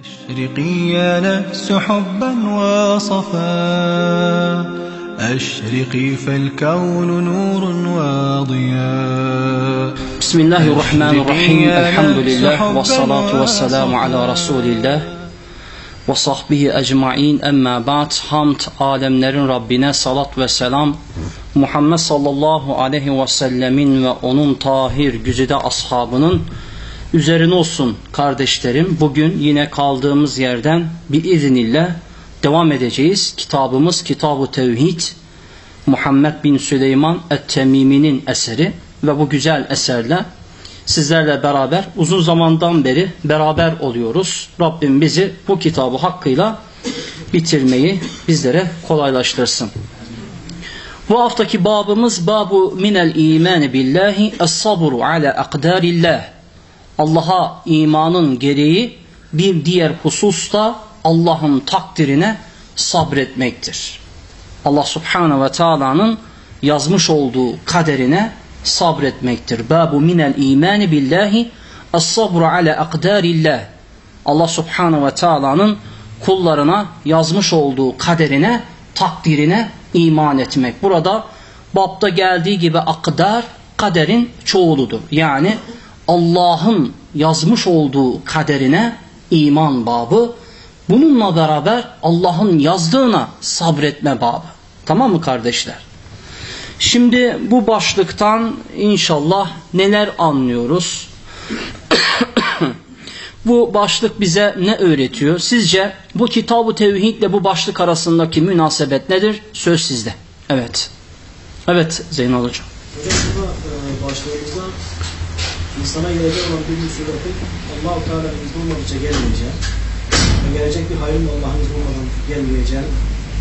أشرقي يا نفس حبا وصفا. أشرقي فالكون نور وضياء بسم الله الرحمن الرحيم. الحمد لله والصلاة والسلام على رسول الله وصحبه أجمعين. أما بعد حمد آدم نر ربنا صلاة وسلام محمد صلى الله عليه وسلم وأنون طاهر جزد أصحابنا üzerine olsun kardeşlerim. Bugün yine kaldığımız yerden bir iznillah devam edeceğiz. Kitabımız Kitab-ı Tevhid Muhammed bin Süleyman Et-Temimi'nin eseri ve bu güzel eserle sizlerle beraber uzun zamandan beri beraber oluyoruz. Rabbim bizi bu kitabı hakkıyla bitirmeyi bizlere kolaylaştırsın. Bu haftaki babımız babu minel imani billahi es-sabru ala akdarillah. Allah'a imanın gereği bir diğer husus da Allah'ın takdirine sabretmektir. Allah subhanahu ve taala'nın yazmış olduğu kaderine sabretmektir. Babu minel imani billahi es-sabru ala akdarillah. Allah subhanahu ve taala'nın kullarına yazmış olduğu kaderine, takdirine iman etmek. Burada babda geldiği gibi akdar kaderin çoğuludur. Yani Allah'ın yazmış olduğu kaderine iman babı, bununla beraber Allah'ın yazdığına sabretme babı. Tamam mı kardeşler? Şimdi bu başlıktan inşallah neler anlıyoruz? bu başlık bize ne öğretiyor? Sizce bu kitabı tevhid ile bu başlık arasındaki münasebet nedir? Söz sizde. Evet. Evet Zeynal Hocam. Hocam e, başlığımızda insana gelecek olan bir musibetin Allah-u Teala'nın izni olmadıkça gelmeyeceği ve gelecek bir hayrın Allah'ın izni olmadan gelmeyeceği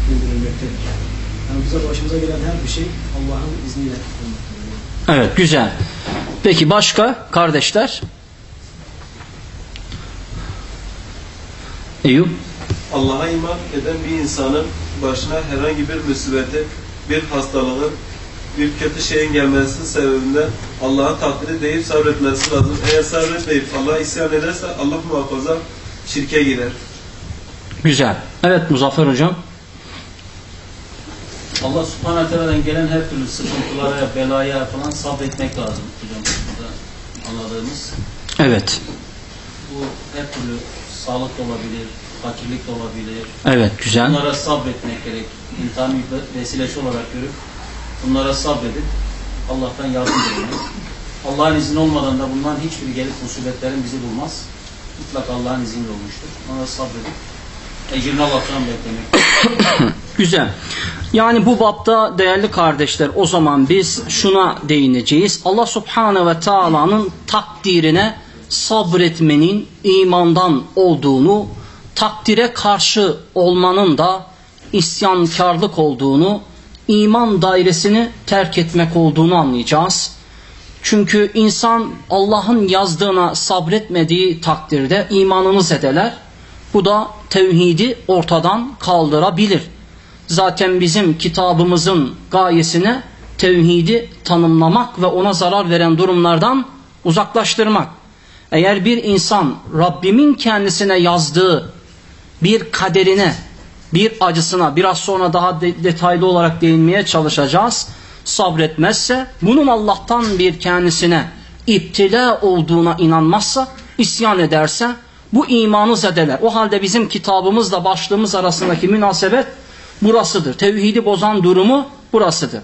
bildirilmektedir. Yani bize başımıza gelen her bir şey Allah'ın izniyle olmaktadır. Evet güzel. Peki başka kardeşler? Eyüp. Allah'a iman eden bir insanın başına herhangi bir musibeti, bir hastalığın, bir kötü şeyin gelmesi sebebinden Allah'ın takdiri deyip sabretmesi lazım. Eğer sabretmeyip Allah'a isyan ederse Allah muhafaza şirke girer. Güzel. Evet Muzaffer Hocam. Allah subhanahu teala'dan gelen her türlü sıkıntılara, belaya falan sabretmek lazım hocam burada anladığımız. Evet. Bu her türlü sağlık da olabilir, fakirlik de olabilir. Evet güzel. Bunlara sabretmek gerek. İmtihan bir vesilesi olarak görüp bunlara sabredip Allah'tan yardım dilemek. Allah'ın izni olmadan da bundan hiçbir gelip musibetlerin bizi bulmaz. Mutlaka Allah'ın izniyle olmuştur. Onlara sabredip ecrini Allah'tan beklemek. Güzel. Yani bu bapta değerli kardeşler o zaman biz şuna değineceğiz. Allah subhanehu ve taala'nın takdirine sabretmenin imandan olduğunu, takdire karşı olmanın da isyankarlık olduğunu, iman dairesini terk etmek olduğunu anlayacağız. Çünkü insan Allah'ın yazdığına sabretmediği takdirde imanını zedeler. Bu da tevhidi ortadan kaldırabilir. Zaten bizim kitabımızın gayesine tevhidi tanımlamak ve ona zarar veren durumlardan uzaklaştırmak. Eğer bir insan Rabbimin kendisine yazdığı bir kaderine, bir acısına biraz sonra daha de- detaylı olarak değinmeye çalışacağız. Sabretmezse, bunun Allah'tan bir kendisine iptila olduğuna inanmazsa, isyan ederse bu imanı zedeler. O halde bizim kitabımızla başlığımız arasındaki münasebet burasıdır. Tevhidi bozan durumu burasıdır.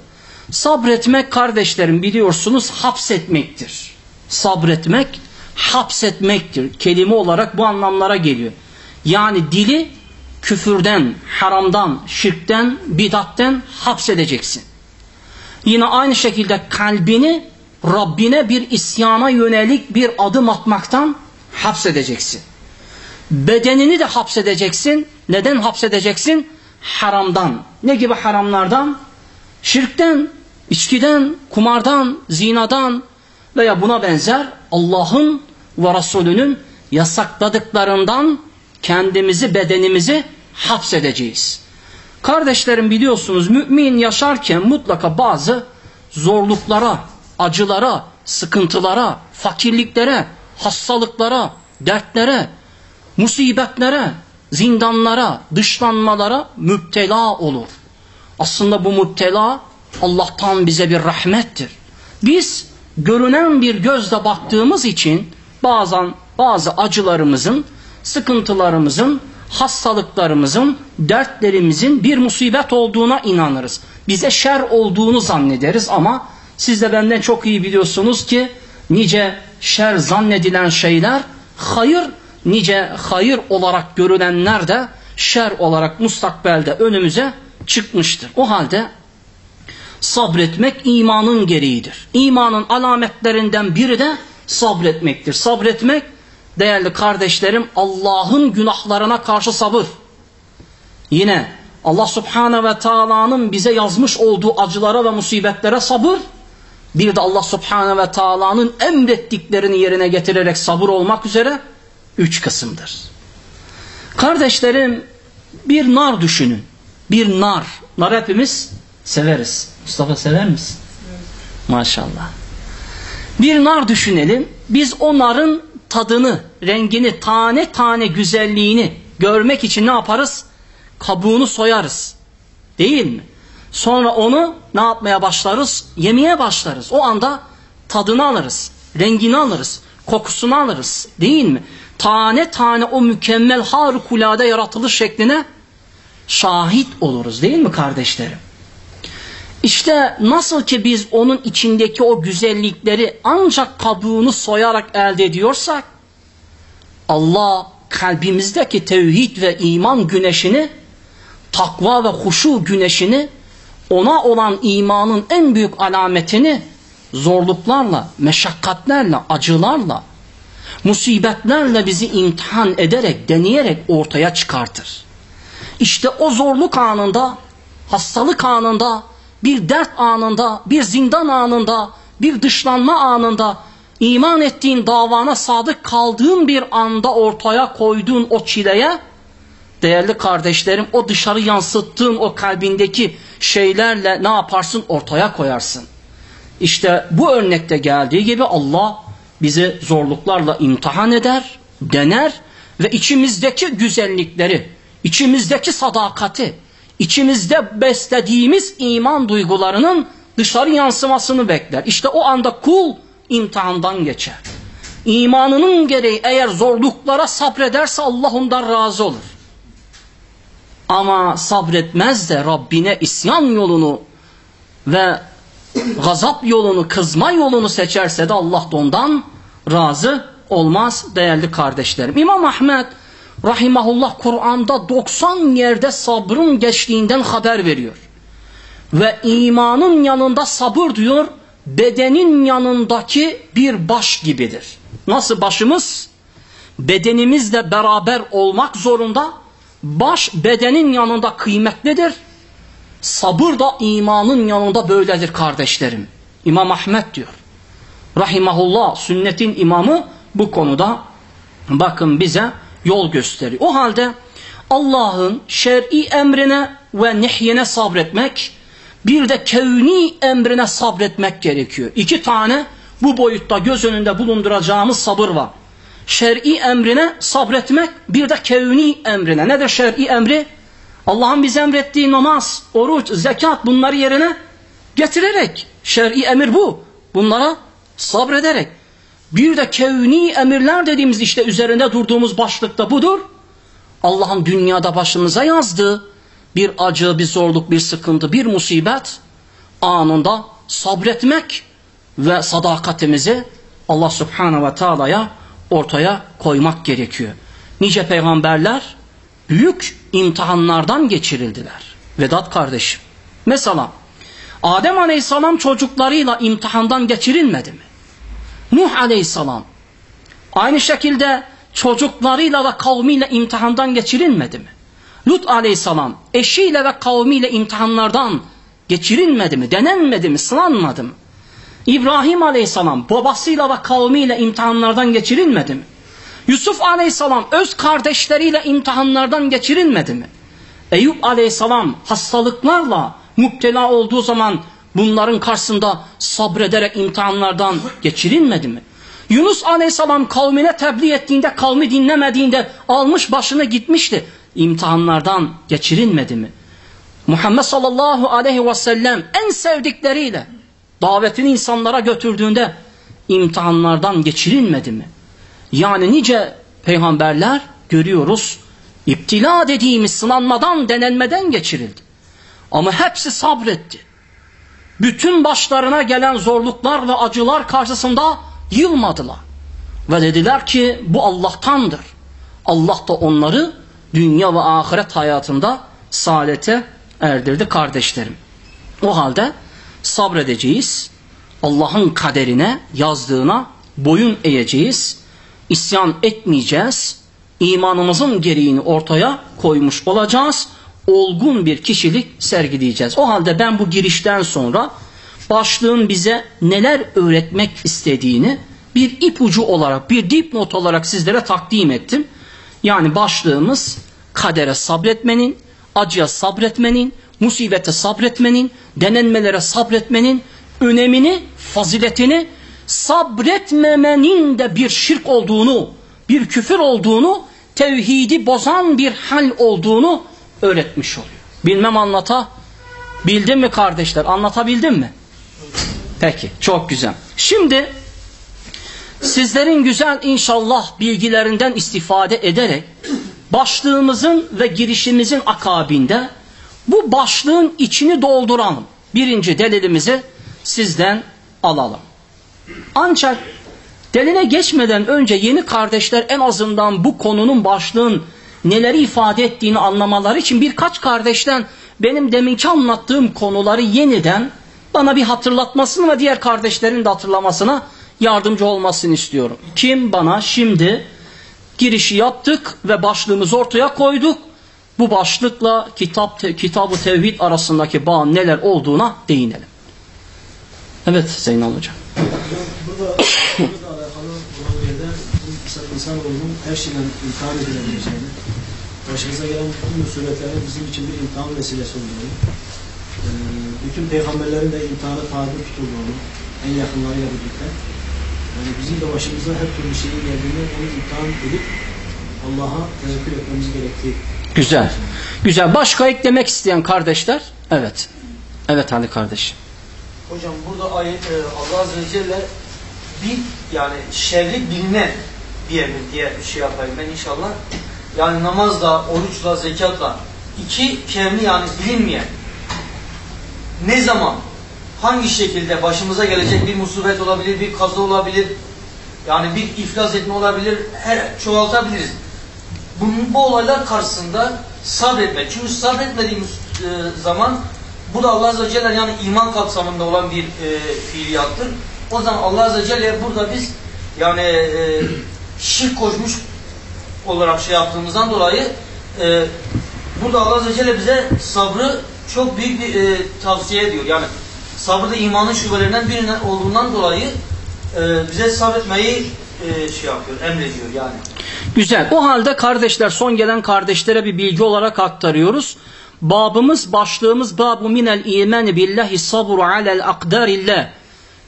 Sabretmek kardeşlerim biliyorsunuz hapsetmektir. Sabretmek hapsetmektir. Kelime olarak bu anlamlara geliyor. Yani dili küfürden, haramdan, şirkten, bidatten hapsedeceksin. Yine aynı şekilde kalbini Rabbine bir isyana yönelik bir adım atmaktan hapsedeceksin. Bedenini de hapsedeceksin. Neden hapsedeceksin? Haramdan. Ne gibi haramlardan? Şirkten, içkiden, kumardan, zinadan veya buna benzer Allah'ın ve Resulünün yasakladıklarından kendimizi, bedenimizi hapsedeceğiz. Kardeşlerim biliyorsunuz mümin yaşarken mutlaka bazı zorluklara, acılara, sıkıntılara, fakirliklere, hastalıklara, dertlere musibetlere, zindanlara, dışlanmalara müptela olur. Aslında bu müptela Allah'tan bize bir rahmettir. Biz görünen bir gözle baktığımız için bazen bazı acılarımızın, sıkıntılarımızın, hastalıklarımızın, dertlerimizin bir musibet olduğuna inanırız. Bize şer olduğunu zannederiz ama siz de benden çok iyi biliyorsunuz ki nice şer zannedilen şeyler hayır, nice hayır olarak görülenler de şer olarak mustakbelde önümüze çıkmıştır. O halde sabretmek imanın gereğidir. İmanın alametlerinden biri de sabretmektir. Sabretmek değerli kardeşlerim Allah'ın günahlarına karşı sabır. Yine Allah Subhanahu ve Taala'nın bize yazmış olduğu acılara ve musibetlere sabır. Bir de Allah Subhanahu ve Taala'nın emrettiklerini yerine getirerek sabır olmak üzere üç kısımdır. Kardeşlerim bir nar düşünün. Bir nar. Nar hepimiz severiz. Mustafa sever misin? Maşallah. Bir nar düşünelim. Biz o narın tadını, rengini, tane tane güzelliğini görmek için ne yaparız? Kabuğunu soyarız. Değil mi? Sonra onu ne yapmaya başlarız? Yemeye başlarız. O anda tadını alırız, rengini alırız, kokusunu alırız. Değil mi? Tane tane o mükemmel harikulade yaratılış şekline şahit oluruz. Değil mi kardeşlerim? İşte nasıl ki biz onun içindeki o güzellikleri ancak kabuğunu soyarak elde ediyorsak Allah kalbimizdeki tevhid ve iman güneşini takva ve huşu güneşini ona olan imanın en büyük alametini zorluklarla, meşakkatlerle, acılarla, musibetlerle bizi imtihan ederek, deneyerek ortaya çıkartır. İşte o zorluk anında, hastalık anında, bir dert anında, bir zindan anında, bir dışlanma anında, iman ettiğin davana sadık kaldığın bir anda ortaya koyduğun o çileye, değerli kardeşlerim o dışarı yansıttığın o kalbindeki şeylerle ne yaparsın ortaya koyarsın. İşte bu örnekte geldiği gibi Allah bizi zorluklarla imtihan eder, dener ve içimizdeki güzellikleri, içimizdeki sadakati, içimizde beslediğimiz iman duygularının dışarı yansımasını bekler. İşte o anda kul imtihandan geçer. İmanının gereği eğer zorluklara sabrederse Allah ondan razı olur. Ama sabretmez de Rabbine isyan yolunu ve gazap yolunu, kızma yolunu seçerse de Allah da ondan razı olmaz değerli kardeşlerim. İmam Ahmet rahimahullah Kur'an'da 90 yerde sabrın geçtiğinden haber veriyor. Ve imanın yanında sabır diyor, bedenin yanındaki bir baş gibidir. Nasıl başımız? Bedenimizle beraber olmak zorunda. Baş bedenin yanında kıymetlidir. Sabır da imanın yanında böyledir kardeşlerim. İmam Ahmet diyor. Rahimahullah sünnetin imamı bu konuda bakın bize yol gösteriyor. O halde Allah'ın şer'i emrine ve nehyine sabretmek bir de kevni emrine sabretmek gerekiyor. İki tane bu boyutta göz önünde bulunduracağımız sabır var. Şer'i emrine sabretmek bir de kevni emrine. Nedir şer'i emri? Allah'ın bize emrettiği namaz, oruç, zekat bunları yerine getirerek. Şer'i emir bu. Bunlara sabrederek. Bir de kevni emirler dediğimiz işte üzerinde durduğumuz başlıkta budur. Allah'ın dünyada başımıza yazdığı bir acı, bir zorluk, bir sıkıntı, bir musibet anında sabretmek ve sadakatimizi Allah Subhanahu ve Taala'ya ortaya koymak gerekiyor. Nice peygamberler büyük imtihanlardan geçirildiler. Vedat kardeşim. Mesela Adem Aleyhisselam çocuklarıyla imtihandan geçirilmedi mi? Nuh Aleyhisselam aynı şekilde çocuklarıyla ve kavmiyle imtihandan geçirilmedi mi? Lut Aleyhisselam eşiyle ve kavmiyle imtihanlardan geçirilmedi mi? Denenmedi mi? Sınanmadı mı? İbrahim Aleyhisselam babasıyla ve kavmiyle imtihanlardan geçirilmedi mi? Yusuf Aleyhisselam öz kardeşleriyle imtihanlardan geçirilmedi mi? Eyüp Aleyhisselam hastalıklarla müptela olduğu zaman bunların karşısında sabrederek imtihanlardan geçirilmedi mi? Yunus Aleyhisselam kavmine tebliğ ettiğinde kavmi dinlemediğinde almış başını gitmişti. İmtihanlardan geçirilmedi mi? Muhammed sallallahu aleyhi ve sellem en sevdikleriyle davetini insanlara götürdüğünde imtihanlardan geçirilmedi mi? Yani nice peygamberler görüyoruz iptila dediğimiz sınanmadan denenmeden geçirildi. Ama hepsi sabretti. Bütün başlarına gelen zorluklar ve acılar karşısında yılmadılar. Ve dediler ki bu Allah'tandır. Allah da onları dünya ve ahiret hayatında saadete erdirdi kardeşlerim. O halde sabredeceğiz. Allah'ın kaderine, yazdığına boyun eğeceğiz. İsyan etmeyeceğiz. İmanımızın gereğini ortaya koymuş olacağız. Olgun bir kişilik sergileyeceğiz. O halde ben bu girişten sonra başlığın bize neler öğretmek istediğini bir ipucu olarak, bir dipnot olarak sizlere takdim ettim. Yani başlığımız kadere sabretmenin, acıya sabretmenin, musibete sabretmenin, denenmelere sabretmenin önemini, faziletini sabretmemenin de bir şirk olduğunu, bir küfür olduğunu, tevhidi bozan bir hal olduğunu öğretmiş oluyor. Bilmem anlata bildim mi kardeşler? Anlatabildim mi? Peki, çok güzel. Şimdi sizlerin güzel inşallah bilgilerinden istifade ederek başlığımızın ve girişimizin akabinde bu başlığın içini dolduralım. Birinci delilimizi sizden alalım. Ancak deline geçmeden önce yeni kardeşler en azından bu konunun başlığın neleri ifade ettiğini anlamaları için birkaç kardeşten benim deminki anlattığım konuları yeniden bana bir hatırlatmasını ve diğer kardeşlerin de hatırlamasına yardımcı olmasını istiyorum. Kim bana şimdi girişi yaptık ve başlığımızı ortaya koyduk. Bu başlıkla kitap te, kitabı tevhid arasındaki bağın neler olduğuna değinelim. Evet Zeynal Hocam. Burada, burada alakalı olan yerde insan, insanoğlunun her şeyden imtihan edilebileceğini, başımıza gelen bütün musibetlerin bizim için bir imtihan vesilesi olduğunu, e, bütün peygamberlerin de imtihana tabi tutulduğunu, en yakınlarıyla birlikte, yani bizim de başımıza her türlü şeyin geldiğini onu imtihan edip Allah'a tevekkül etmemiz gerektiği. Güzel. Güzel. Başka eklemek isteyen kardeşler? Evet. Evet Ali kardeş. Hocam burada ayet e, Allah Azze ve Celle bir yani şerri bilinen bir emir diye şey yapayım ben inşallah. Yani namazla, oruçla, zekatla iki kevni yani bilinmeyen ne zaman hangi şekilde başımıza gelecek bir musibet olabilir, bir kaza olabilir, yani bir iflas etme olabilir, her çoğaltabiliriz. Bunun, bu olaylar karşısında sabretmek. Çünkü sabretmediğimiz e, zaman bu da Allah Azze ve Celle yani iman kapsamında olan bir e, fiiliyattır. O zaman Allah Azze ve Celle burada biz yani e, şirk koşmuş olarak şey yaptığımızdan dolayı e, burada Allah Azze ve Celle bize sabrı çok büyük bir e, tavsiye ediyor. Yani sabrı da imanın şubelerinden birinden olduğundan dolayı e, bize sabretmeyi e, şey yapıyor, emrediyor yani. Güzel. O halde kardeşler son gelen kardeşlere bir bilgi olarak aktarıyoruz. Babımız başlığımız babu minel imani billahi sabru alel akdarillah.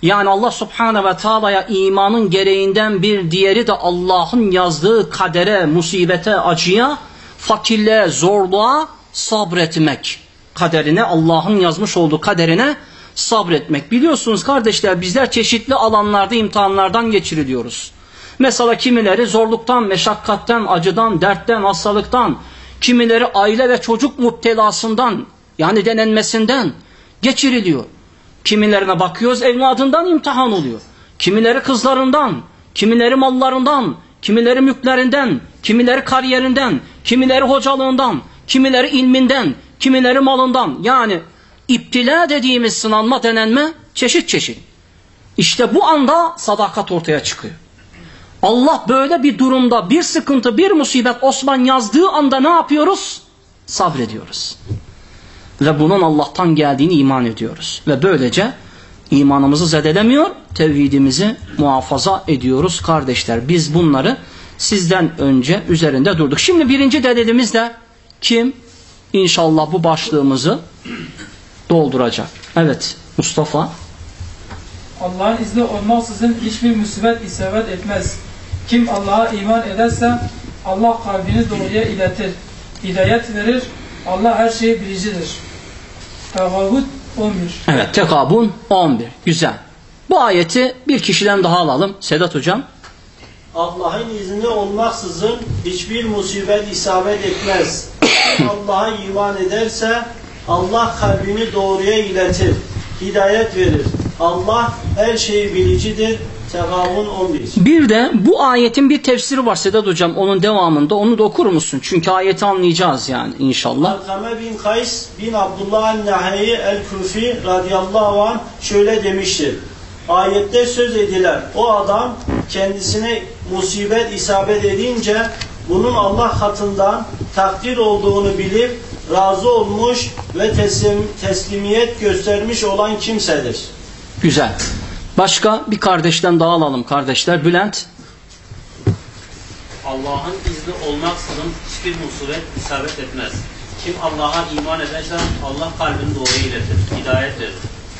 Yani Allah subhanahu ve taala'ya imanın gereğinden bir diğeri de Allah'ın yazdığı kadere, musibete, acıya, fakirliğe, zorluğa sabretmek. Kaderine, Allah'ın yazmış olduğu kaderine sabretmek. Biliyorsunuz kardeşler bizler çeşitli alanlarda imtihanlardan geçiriliyoruz. Mesela kimileri zorluktan, meşakkatten, acıdan, dertten, hastalıktan, kimileri aile ve çocuk muptelasından yani denenmesinden geçiriliyor. Kimilerine bakıyoruz evladından imtihan oluyor. Kimileri kızlarından, kimileri mallarından, kimileri mülklerinden, kimileri kariyerinden, kimileri hocalığından, kimileri ilminden, kimileri malından. Yani iptila dediğimiz sınanma denenme çeşit çeşit. İşte bu anda sadakat ortaya çıkıyor. Allah böyle bir durumda bir sıkıntı, bir musibet Osman yazdığı anda ne yapıyoruz? Sabrediyoruz. Ve bunun Allah'tan geldiğini iman ediyoruz. Ve böylece imanımızı zedelemiyor, tevhidimizi muhafaza ediyoruz kardeşler. Biz bunları sizden önce üzerinde durduk. Şimdi birinci delilimiz de kim? İnşallah bu başlığımızı dolduracak. Evet Mustafa. Allah'ın izni olmaksızın hiçbir musibet isabet etmez. Kim Allah'a iman ederse Allah kalbini doğruya iletir. Hidayet verir. Allah her şeyi bilicidir. Tevavut 11 Evet Tekabun 11. Güzel. Bu ayeti bir kişiden daha alalım. Sedat hocam. Allah'ın izni olmaksızın hiçbir musibet isabet etmez. Allah'a iman ederse Allah kalbini doğruya iletir. Hidayet verir. Allah her şeyi bilicidir. Tegabun 11. Bir de bu ayetin bir tefsiri var Sedat hocam. Onun devamında onu da okur musun? Çünkü ayeti anlayacağız yani inşallah. Alkame bin Kays bin Abdullah el-Naheyi el-Kufi radıyallahu anh şöyle demiştir. Ayette söz edilen o adam kendisine musibet isabet edince bunun Allah katından takdir olduğunu bilip razı olmuş ve teslim, teslimiyet göstermiş olan kimsedir. Güzel. Başka bir kardeşten daha alalım kardeşler. Bülent. Allah'ın izni olmaksızın hiçbir musibet isabet etmez. Kim Allah'a iman ederse Allah kalbini doğru iletir, hidayet verir.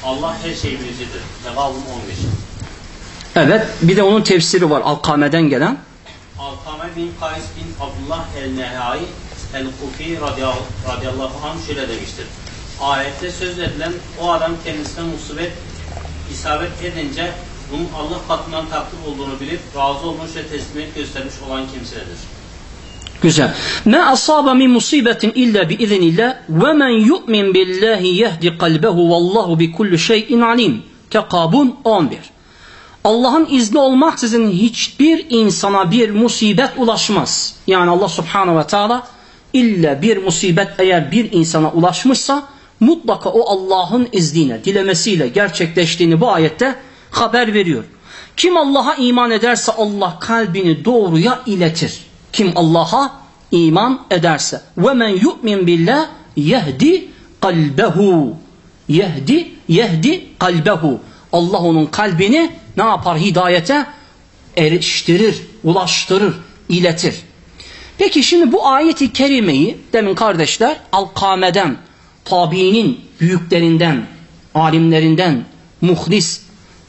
Allah her şeyi bilicidir. Devamım 15. Evet. Bir de onun tefsiri var. Alkame'den gelen. Alkame bin Kays bin Abdullah el-Nehai el-Kufi radıyallahu anh şöyle demiştir. Ayette söz edilen o adam kendisine musibet isabet edince bunun Allah katından takdir olduğunu bilip razı olmuş ve teslimiyet göstermiş olan kimsedir. Güzel. Ma asaba min musibetin illa bi iznillah ve men yu'min billahi yehdi kalbehu vallahu bi kulli şeyin alim. Tekabun 11. Allah'ın izni olmaksızın hiçbir insana bir musibet ulaşmaz. Yani Allah subhanahu ve teala illa bir musibet eğer bir insana ulaşmışsa mutlaka o Allah'ın izniyle, dilemesiyle gerçekleştiğini bu ayette haber veriyor. Kim Allah'a iman ederse Allah kalbini doğruya iletir. Kim Allah'a iman ederse. Men yu'min billah yehdi kalbehu. Yehdi, yehdi kalbehu. Allah onun kalbini ne yapar? Hidayete eriştirir, ulaştırır, iletir. Peki şimdi bu ayeti kerimeyi demin kardeşler Alkame'den, tabiinin büyüklerinden, alimlerinden, muhlis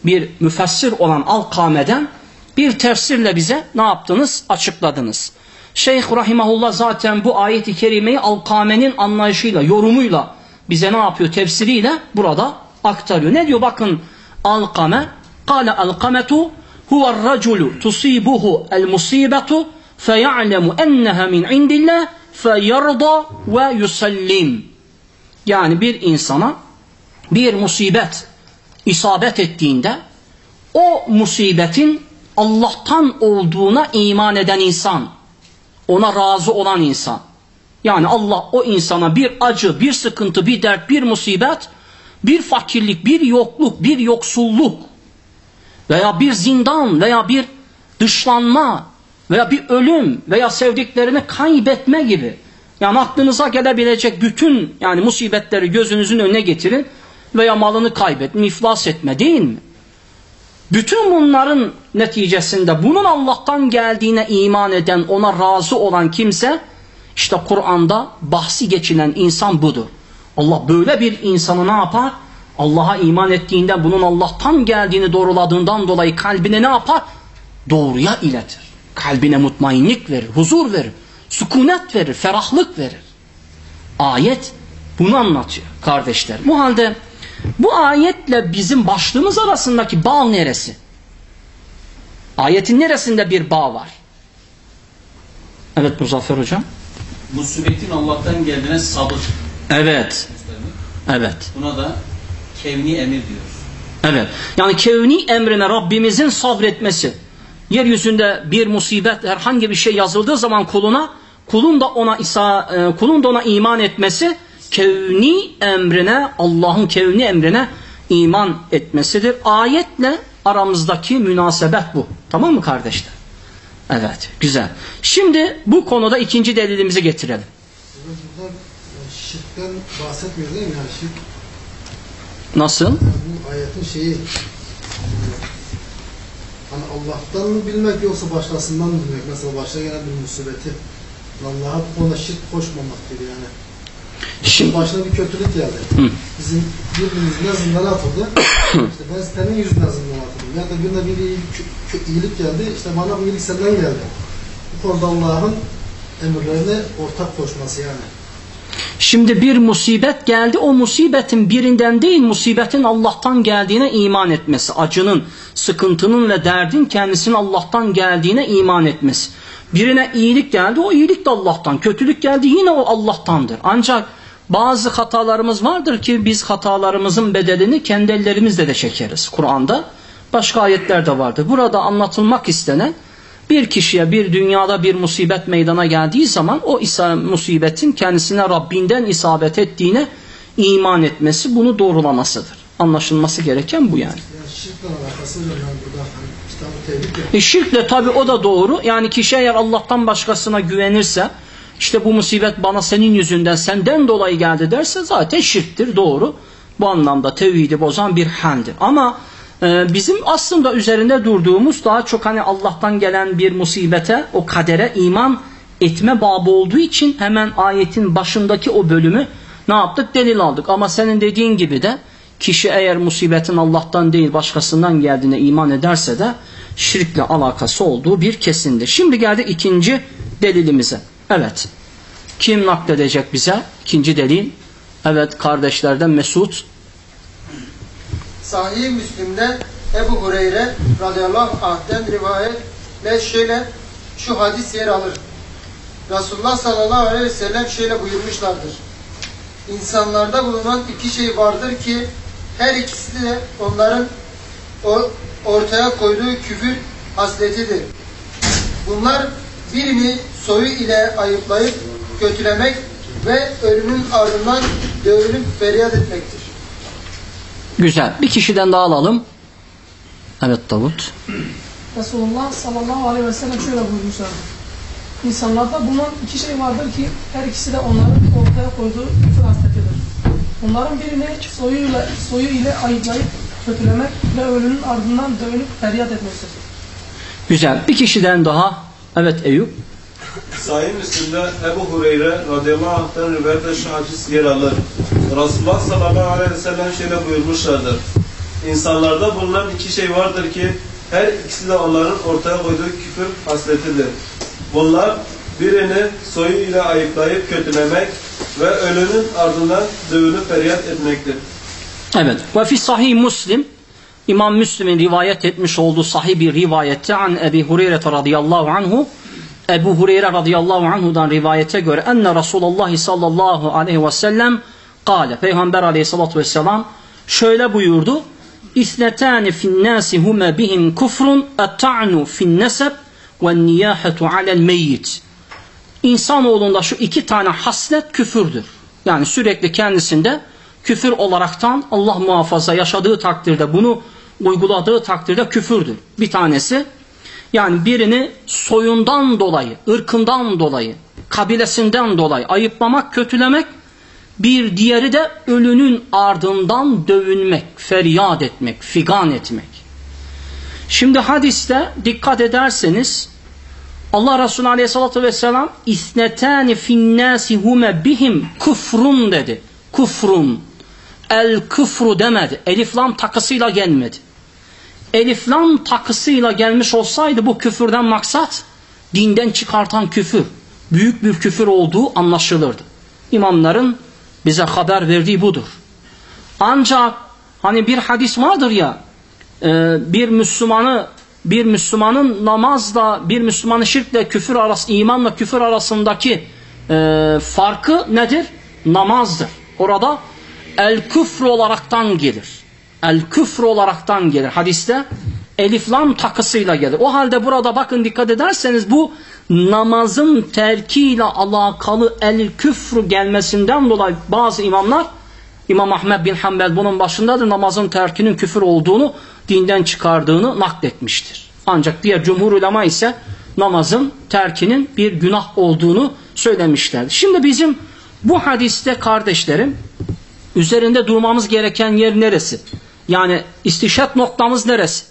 bir müfessir olan Alkame'den bir tefsirle bize ne yaptınız? Açıkladınız. Şeyh Rahimahullah zaten bu ayeti kerimeyi Alkame'nin anlayışıyla, yorumuyla bize ne yapıyor? Tefsiriyle burada aktarıyor. Ne diyor? Bakın Alkame Kale alkametu huve raculu tusibuhu el musibetu feya'lemu enneha min indillah feyarda ve yusallim. Yani bir insana bir musibet isabet ettiğinde o musibetin Allah'tan olduğuna iman eden insan, ona razı olan insan. Yani Allah o insana bir acı, bir sıkıntı, bir dert, bir musibet, bir fakirlik, bir yokluk, bir yoksulluk veya bir zindan veya bir dışlanma veya bir ölüm veya sevdiklerini kaybetme gibi yani aklınıza gelebilecek bütün yani musibetleri gözünüzün önüne getirin veya malını kaybetme, iflas etme değil mi? Bütün bunların neticesinde bunun Allah'tan geldiğine iman eden, ona razı olan kimse işte Kur'an'da bahsi geçilen insan budur. Allah böyle bir insanı ne yapar? Allah'a iman ettiğinde bunun Allah'tan geldiğini doğruladığından dolayı kalbine ne yapar? Doğruya iletir. Kalbine mutmainlik verir, huzur verir, sükunet verir, ferahlık verir. Ayet bunu anlatıyor kardeşler. Bu halde bu ayetle bizim başlığımız arasındaki bağ neresi? Ayetin neresinde bir bağ var? Evet Muzaffer hocam. Musibetin Allah'tan geldiğine sabır Evet. Evet. Buna da kevni emir diyoruz. Evet. Yani kevni emrine Rabbimizin sabretmesi. Yeryüzünde bir musibet herhangi bir şey yazıldığı zaman kuluna kulun da ona isa e, kulun da ona iman etmesi kevni emrine Allah'ın kevni emrine iman etmesidir. Ayetle aramızdaki münasebet bu. Tamam mı kardeşler? Evet, güzel. Şimdi bu konuda ikinci delilimizi getirelim. Burada şirkten bahsetmiyor değil mi? Yani şirk Nasıl? bu ayetin şeyi hani Allah'tan mı bilmek yoksa başkasından mı bilmek? Mesela başına gelen bir musibeti. Allah'a bu konuda şirk koşmamak gibi yani. Şimdi Başına bir kötülük geldi. Hı. Bizim birbirimizden zindana atıldı. işte ben senin yüzünden zindana atıldım. Ya da birine bir iyilik, iyilik geldi. İşte bana bu iyilik senden geldi. Bu konuda Allah'ın emirlerine ortak koşması yani. Şimdi bir musibet geldi. O musibetin birinden değil, musibetin Allah'tan geldiğine iman etmesi. Acının, sıkıntının ve derdin kendisinin Allah'tan geldiğine iman etmesi. Birine iyilik geldi, o iyilik de Allah'tan. Kötülük geldi, yine o Allah'tandır. Ancak bazı hatalarımız vardır ki biz hatalarımızın bedelini kendi ellerimizle de çekeriz. Kur'an'da başka ayetler de vardır. Burada anlatılmak istenen bir kişiye bir dünyada bir musibet meydana geldiği zaman o musibetin kendisine Rabbinden isabet ettiğine iman etmesi bunu doğrulamasıdır. Anlaşılması gereken bu yani. Yani şirkle alakası hocam yani burada hani kitabı. E şirkle tabi o da doğru. Yani kişi eğer Allah'tan başkasına güvenirse işte bu musibet bana senin yüzünden senden dolayı geldi derse zaten şirktir doğru. Bu anlamda tevhidi bozan bir haldir. Ama bizim aslında üzerinde durduğumuz daha çok hani Allah'tan gelen bir musibete o kadere iman etme babı olduğu için hemen ayetin başındaki o bölümü ne yaptık? Delil aldık. Ama senin dediğin gibi de kişi eğer musibetin Allah'tan değil başkasından geldiğine iman ederse de şirkle alakası olduğu bir kesindir. Şimdi geldik ikinci delilimize. Evet. Kim nakledecek bize? İkinci delil. Evet kardeşlerden Mesut. Sahih Müslim'de Ebu Hureyre radıyallahu anh'ten rivayetle şöyle şu hadis yer alır. Resulullah sallallahu aleyhi ve sellem şöyle buyurmuşlardır. İnsanlarda bulunan iki şey vardır ki her ikisi de onların ortaya koyduğu küfür hasletidir. Bunlar birini soyu ile ayıplayıp kötülemek ve ölümün ardından dövülüp feryat etmektir. Güzel. Bir kişiden daha alalım. Evet Davut. Resulullah sallallahu aleyhi ve sellem şöyle buyurmuşlar. İnsanlarda bulunan iki şey vardır ki her ikisi de onların ortaya koyduğu küfür hasletidir. Bunların birini soyuyla, soyu ile ayıplayıp kötülemek ve ölünün ardından dövünüp feryat etmektir. Güzel. Bir kişiden daha. Evet Eyüp. Sahih Müslim'de Ebu Hureyre radıyallahu anh'tan rivayetle şu hadis yer alır. Resulullah sallallahu aleyhi ve sellem şöyle buyurmuşlardır. İnsanlarda bulunan iki şey vardır ki her ikisi de onların ortaya koyduğu küfür hasletidir. Bunlar birini soyu ile ayıplayıp kötülemek ve ölünün ardından dövünüp feryat etmektir. Evet. Ve fi sahih Müslim İmam Müslim'in rivayet etmiş olduğu sahih bir rivayette an Ebi Hureyre radıyallahu anhu Ebu Hureyre radıyallahu anhudan rivayete göre enne Resulullah sallallahu aleyhi ve sellem kâle Peygamber aleyhissalatü vesselam şöyle buyurdu İsnetâni finnâsi hume bihim kufrun et-ta'nu fin-neseb ve-niyâhetu alel meyyit İnsanoğlunda şu iki tane haslet küfürdür. Yani sürekli kendisinde küfür olaraktan Allah muhafaza yaşadığı takdirde bunu uyguladığı takdirde küfürdür. Bir tanesi yani birini soyundan dolayı, ırkından dolayı, kabilesinden dolayı ayıplamak, kötülemek, bir diğeri de ölünün ardından dövünmek, feryat etmek, figan etmek. Şimdi hadiste dikkat ederseniz Allah Resulü Aleyhisselatü Vesselam isnetani finnâsi hume bihim kufrun dedi. Kufrun. El küfru demedi. Elif lam takısıyla gelmedi. Elif lam takısıyla gelmiş olsaydı bu küfürden maksat dinden çıkartan küfür. Büyük bir küfür olduğu anlaşılırdı. İmamların bize haber verdiği budur. Ancak hani bir hadis vardır ya e, bir Müslümanı bir Müslümanın namazla bir Müslümanın şirkle küfür arası imanla küfür arasındaki e, farkı nedir? Namazdır. Orada el küfr olaraktan gelir. El küfr olaraktan gelir. Hadiste elif lam takısıyla gelir. O halde burada bakın dikkat ederseniz bu namazın terkiyle alakalı el küfrü gelmesinden dolayı bazı imamlar İmam Ahmed bin Hanbel bunun başındadır. Namazın terkinin küfür olduğunu, dinden çıkardığını nakletmiştir. Ancak diğer cumhur ulema ise namazın terkinin bir günah olduğunu söylemişlerdir. Şimdi bizim bu hadiste kardeşlerim üzerinde durmamız gereken yer neresi? Yani istişat noktamız neresi?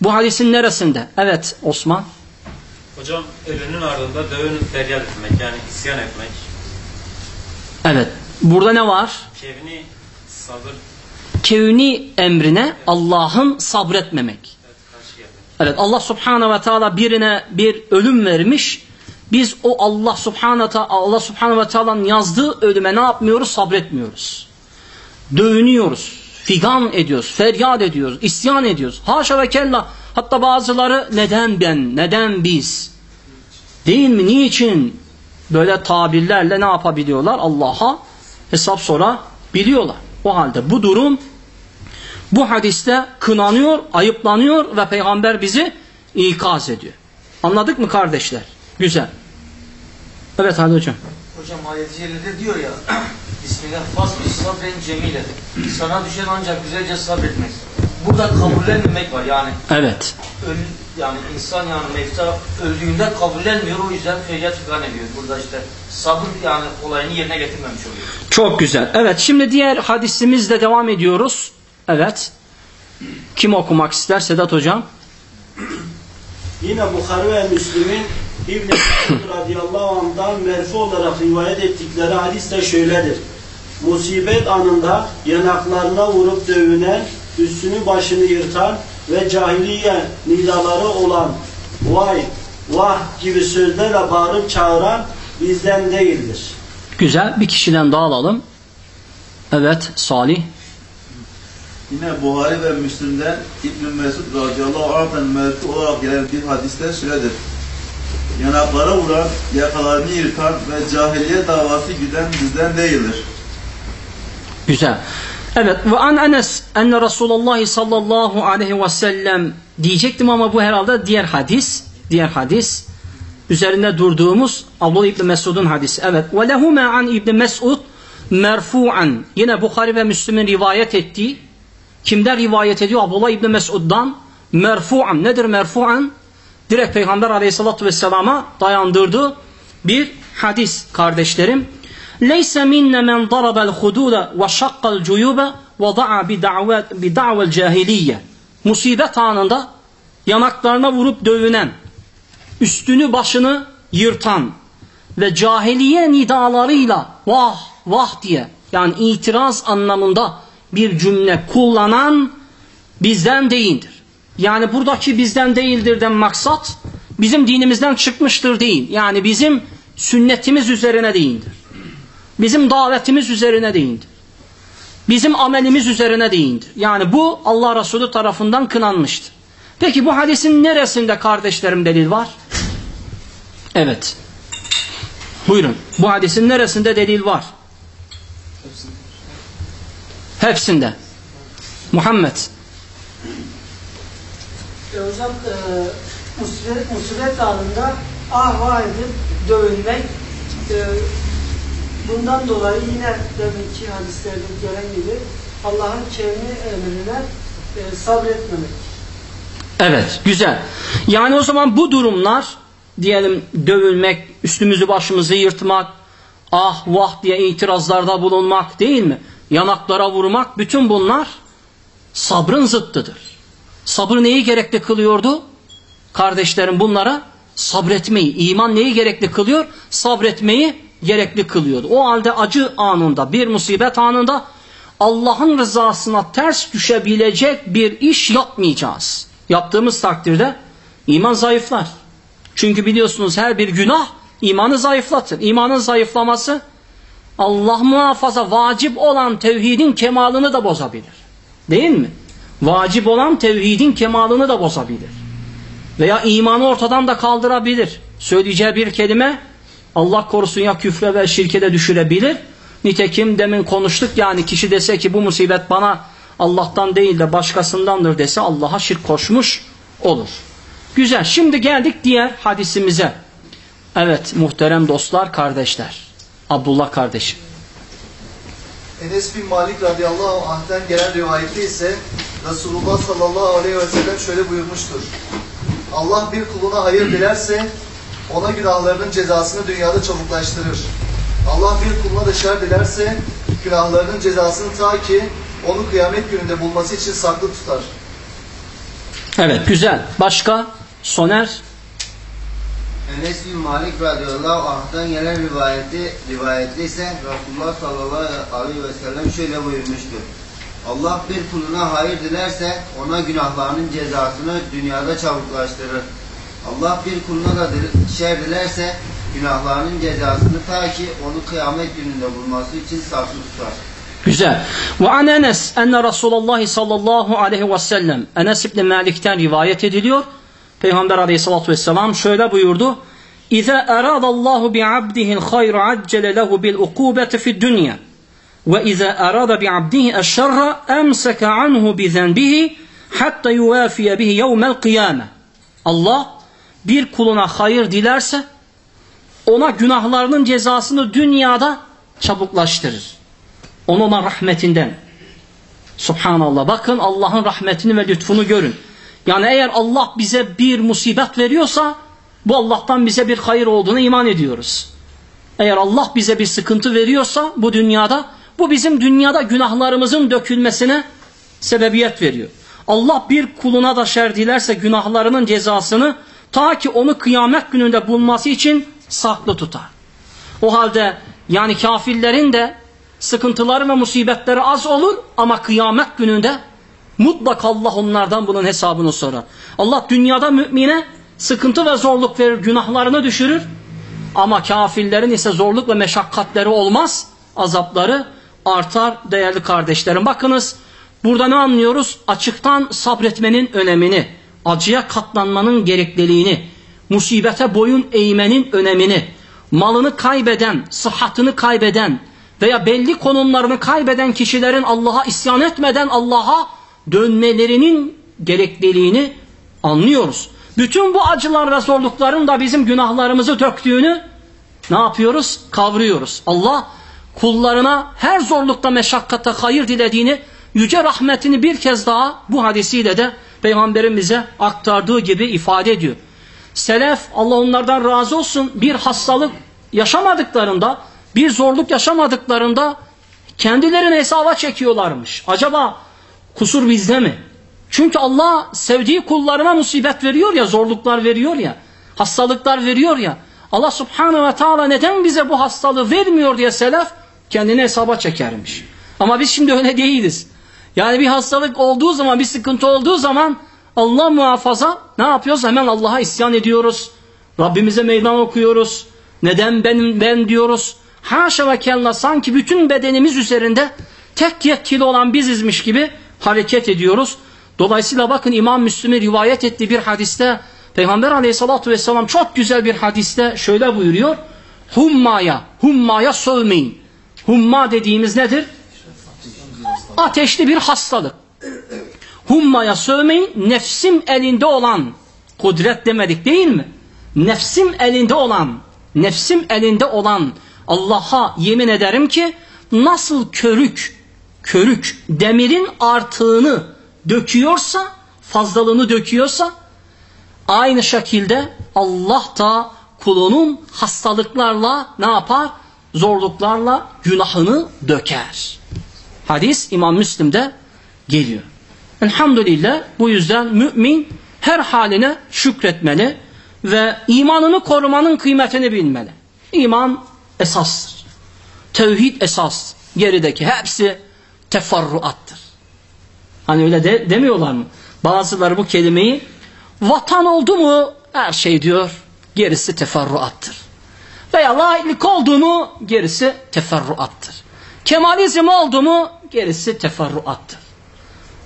Bu hadisin neresinde? Evet Osman. Hocam ölünün ardında dövünüp feryat etmek yani isyan etmek. Evet. Burada ne var? Kevni sabır Kevni emrine Allah'ın sabretmemek. Evet Allah subhanahu ve teala birine bir ölüm vermiş. Biz o Allah subhanahu teala, Allah subhanahu ve teala'nın yazdığı ölüme ne yapmıyoruz? Sabretmiyoruz. Dövünüyoruz. Figan ediyoruz. Feryat ediyoruz. isyan ediyoruz. Haşa ve kella. Hatta bazıları neden ben? Neden biz? Değil mi? Niçin? Böyle tabirlerle ne yapabiliyorlar? Allah'a hesap sonra biliyorlar. O halde bu durum bu hadiste kınanıyor, ayıplanıyor ve peygamber bizi ikaz ediyor. Anladık mı kardeşler? Güzel. Evet hadi hocam. Hocam ayet-i diyor ya Bismillah fasbir sabren cemile Sana düşen ancak güzelce sabretmek. Burada kabullenmemek var yani Evet. öl, yani insan yani mevta öldüğünde kabullenmiyor o yüzden feryat figan ediyor. Burada işte sabır yani olayını yerine getirmemiş oluyor. Çok güzel. Evet şimdi diğer hadisimizle devam ediyoruz. Evet. Kim okumak ister? Sedat hocam. Yine Bukhari ve Müslim'in İbn-i radıyallahu anh'dan merfu olarak rivayet ettikleri hadis de şöyledir. Musibet anında yanaklarına vurup dövünen, üstünü başını yırtan ve cahiliye nidaları olan vay, vah gibi sözlerle bağırıp çağıran bizden değildir. Güzel. Bir kişiden daha alalım. Evet Salih. Yine Buhari ve Müslim'den İbn Mesud radıyallahu anh'tan merfu olarak gelen bir hadiste şöyledir. Yanaklara vuran, yakalarını yırtan ve cahiliye davası güden bizden değildir. Güzel. Evet ve an Enes enne Resulullah sallallahu aleyhi ve sellem diyecektim ama bu herhalde diğer hadis. Diğer hadis. Üzerinde durduğumuz Abdullah İbni Mesud'un hadisi. Evet. Ve lehume an İbni Mesud merfu'an. Yine Bukhari ve Müslim'in rivayet ettiği. Kimden rivayet ediyor? Abdullah İbni Mesud'dan merfu'an. Nedir merfu'an? Direkt Peygamber aleyhissalatü vesselama dayandırdığı bir hadis kardeşlerim. Leyse minne men darabel hududa ve şakkal cuyube ve da'a bi da'vel cahiliye. Musibet anında yanaklarına vurup dövünen, üstünü başını yırtan ve cahiliye nidalarıyla vah vah diye yani itiraz anlamında bir cümle kullanan bizden değildir. Yani buradaki bizden değildirden maksat bizim dinimizden çıkmıştır değil. Yani bizim sünnetimiz üzerine değildir. Bizim davetimiz üzerine değildir. Bizim amelimiz üzerine değildir. Yani bu Allah Resulü tarafından kınanmıştır. Peki bu hadisin neresinde kardeşlerim delil var? Evet. Buyurun. Bu hadisin neresinde delil var? Hepsinde. Muhammed. E hocam e, musibet anında ah vah edip dövünmek e, bundan dolayı yine deminki hadislerde gelen gibi Allah'ın kevni emrine e, sabretmemek. Evet, güzel. Yani o zaman bu durumlar diyelim dövülmek, üstümüzü başımızı yırtmak, ah vah diye itirazlarda bulunmak değil mi? Yanaklara vurmak, bütün bunlar sabrın zıttıdır. Sabır neyi gerekli kılıyordu? Kardeşlerim bunlara sabretmeyi, iman neyi gerekli kılıyor? Sabretmeyi gerekli kılıyordu. O halde acı anında, bir musibet anında Allah'ın rızasına ters düşebilecek bir iş yapmayacağız. Yaptığımız takdirde iman zayıflar. Çünkü biliyorsunuz her bir günah imanı zayıflatır. İmanın zayıflaması Allah muhafaza vacip olan tevhidin kemalını da bozabilir. Değil mi? Vacip olan tevhidin kemalını da bozabilir. Veya imanı ortadan da kaldırabilir. Söyleyeceği bir kelime Allah korusun ya küfre ve şirke de düşürebilir. Nitekim demin konuştuk yani kişi dese ki bu musibet bana Allah'tan değil de başkasındandır dese Allah'a şirk koşmuş olur. Güzel. Şimdi geldik diğer hadisimize. Evet muhterem dostlar, kardeşler. Abdullah kardeşim. Enes bin Malik radıyallahu anh'ten gelen rivayette ise Resulullah sallallahu aleyhi ve sellem şöyle buyurmuştur. Allah bir kuluna hayır dilerse ona günahlarının cezasını dünyada çabuklaştırır. Allah bir kuluna da şer dilerse günahlarının cezasını ta ki onu kıyamet gününde bulması için saklı tutar. Evet güzel. Başka? Soner? Enes bin Malik radıyallahu anh'tan gelen rivayeti, rivayette ise Resulullah sallallahu aleyhi ve sellem şöyle buyurmuştur. Allah bir kuluna hayır dilerse ona günahlarının cezasını dünyada çabuklaştırır. Allah bir kuluna da şer dilerse günahlarının cezasını ta ki onu kıyamet gününde bulması için saklı tutar. Güzel. Ve an Enes enne Resulullah sallallahu aleyhi ve sellem Enes İbni Malik'ten rivayet ediliyor. Peygamber aleyhissalatü vesselam şöyle buyurdu. İza eradallahu bi'abdihil hayru accele lehu bil ukubeti fid dünya. Ve iza erada bi'abdihi eşşerra emseke anhu bi zenbihi hatta yuvafiye bihi yevmel kıyame. Allah bir kuluna hayır dilerse ona günahlarının cezasını dünyada çabuklaştırır. Onu olan rahmetinden. Subhanallah. Bakın Allah'ın rahmetini ve lütfunu görün. Yani eğer Allah bize bir musibet veriyorsa bu Allah'tan bize bir hayır olduğunu iman ediyoruz. Eğer Allah bize bir sıkıntı veriyorsa bu dünyada bu bizim dünyada günahlarımızın dökülmesine sebebiyet veriyor. Allah bir kuluna da şer dilerse günahlarının cezasını ta ki onu kıyamet gününde bulması için saklı tutar. O halde yani kafirlerin de sıkıntıları ve musibetleri az olur ama kıyamet gününde mutlaka Allah onlardan bunun hesabını sorar. Allah dünyada mümine sıkıntı ve zorluk verir, günahlarını düşürür. Ama kafirlerin ise zorluk ve meşakkatleri olmaz, azapları artar değerli kardeşlerim. Bakınız burada ne anlıyoruz? Açıktan sabretmenin önemini, acıya katlanmanın gerekliliğini, musibete boyun eğmenin önemini, malını kaybeden, sıhhatini kaybeden veya belli konumlarını kaybeden kişilerin Allah'a isyan etmeden Allah'a dönmelerinin gerekliliğini anlıyoruz. Bütün bu acılar ve zorlukların da bizim günahlarımızı döktüğünü ne yapıyoruz? Kavruyoruz. Allah kullarına her zorlukta meşakkata hayır dilediğini yüce rahmetini bir kez daha bu hadisiyle de peygamberimize aktardığı gibi ifade ediyor. Selef Allah onlardan razı olsun bir hastalık yaşamadıklarında bir zorluk yaşamadıklarında kendilerini hesaba çekiyorlarmış. Acaba kusur bizde mi? Çünkü Allah sevdiği kullarına musibet veriyor ya, zorluklar veriyor ya, hastalıklar veriyor ya. Allah subhanahu ve teala neden bize bu hastalığı vermiyor diye selef kendini hesaba çekermiş. Ama biz şimdi öyle değiliz. Yani bir hastalık olduğu zaman, bir sıkıntı olduğu zaman Allah muhafaza ne yapıyoruz? Hemen Allah'a isyan ediyoruz. Rabbimize meydan okuyoruz. Neden benim ben diyoruz. Haşa ve kella sanki bütün bedenimiz üzerinde tek yetkili olan bizizmiş gibi hareket ediyoruz. Dolayısıyla bakın İmam Müslim'in rivayet ettiği bir hadiste Peygamber aleyhissalatü vesselam çok güzel bir hadiste şöyle buyuruyor. Hummaya, hummaya sövmeyin. Humma dediğimiz nedir? Ateşli bir hastalık. Hummaya sövmeyin, nefsim elinde olan, kudret demedik değil mi? Nefsim elinde olan, nefsim elinde olan Allah'a yemin ederim ki nasıl körük, körük demirin artığını döküyorsa, fazlalığını döküyorsa aynı şekilde Allah da kulunun hastalıklarla ne yapar? Zorluklarla günahını döker. Hadis İmam Müslim'de geliyor. Elhamdülillah bu yüzden mümin her haline şükretmeli ve imanını korumanın kıymetini bilmeli. İman esastır. Tevhid esas. Gerideki hepsi teferruattır. Hani öyle de, demiyorlar mı? Bazıları bu kelimeyi vatan oldu mu her şey diyor gerisi teferruattır. Veya laiklik oldu mu gerisi teferruattır. Kemalizm oldu mu gerisi teferruattır.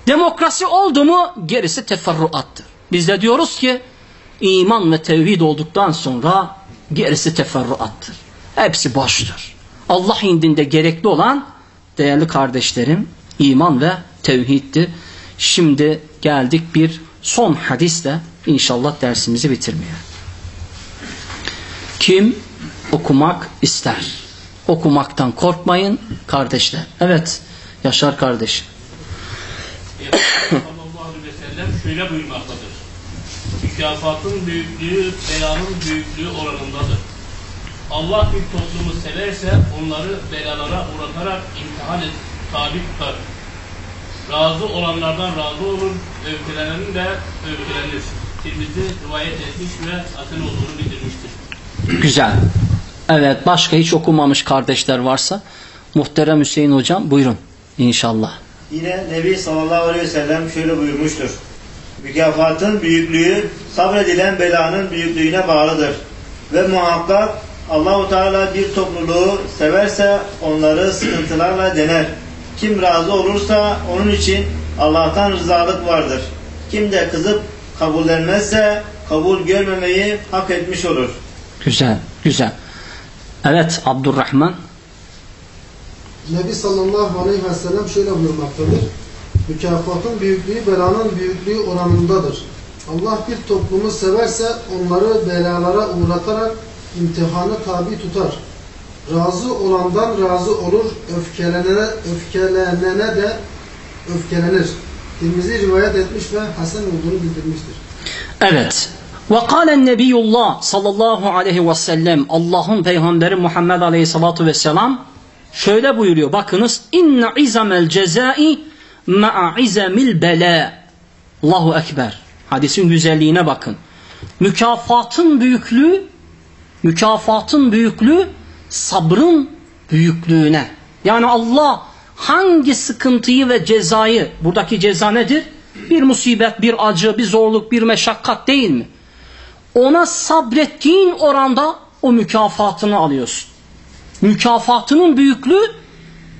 Demokrasi oldu mu gerisi teferruattır. Biz de diyoruz ki iman ve tevhid olduktan sonra gerisi teferruattır. Hepsi boştur. Allah indinde gerekli olan değerli kardeşlerim iman ve tevhiddir. Şimdi geldik bir son hadisle inşallah dersimizi bitirmeye. Kim okumak ister? Okumaktan korkmayın kardeşler. Evet Yaşar kardeş. sallallahu aleyhi ve sellem şöyle buyurmaktadır. Mükafatın büyüklüğü, belanın büyüklüğü oranındadır. Allah bir toplumu severse onları belalara uğratarak imtihan et, tabi tutar. Razı olanlardan razı olur, övgülenenin de övgülenir. Tirmizi rivayet etmiş ve hasen olduğunu bildirmiştir. Güzel. Evet başka hiç okumamış kardeşler varsa muhterem Hüseyin hocam buyurun inşallah. Yine Nebi sallallahu aleyhi ve sellem şöyle buyurmuştur. Mükafatın büyüklüğü sabredilen belanın büyüklüğüne bağlıdır. Ve muhakkak Allahu Teala bir topluluğu severse onları sıkıntılarla dener. Kim razı olursa onun için Allah'tan rızalık vardır. Kim de kızıp kabullenmezse kabul görmemeyi hak etmiş olur. Güzel, güzel. Evet Abdurrahman. Nebi sallallahu aleyhi ve sellem şöyle buyurmaktadır. Mükafatın büyüklüğü belanın büyüklüğü oranındadır. Allah bir toplumu severse onları belalara uğratarak imtihanı tabi tutar. Razı olandan razı olur, öfkelenene, öfkelenene de öfkelenir. Tirmizi rivayet etmiş ve Hasan olduğunu bildirmiştir. Evet. Ve kâlen nebiyullah sallallahu aleyhi ve sellem Allah'ın peygamberi Muhammed aleyhissalatu vesselam şöyle buyuruyor. Bakınız inne izamel cezai ma'a izamil bela. Allahu ekber. Hadisin güzelliğine bakın. Mükafatın büyüklüğü mükafatın büyüklüğü sabrın büyüklüğüne. Yani Allah hangi sıkıntıyı ve cezayı buradaki ceza nedir? Bir musibet, bir acı, bir zorluk, bir meşakkat değil mi? Ona sabrettiğin oranda o mükafatını alıyorsun. Mükafatının büyüklüğü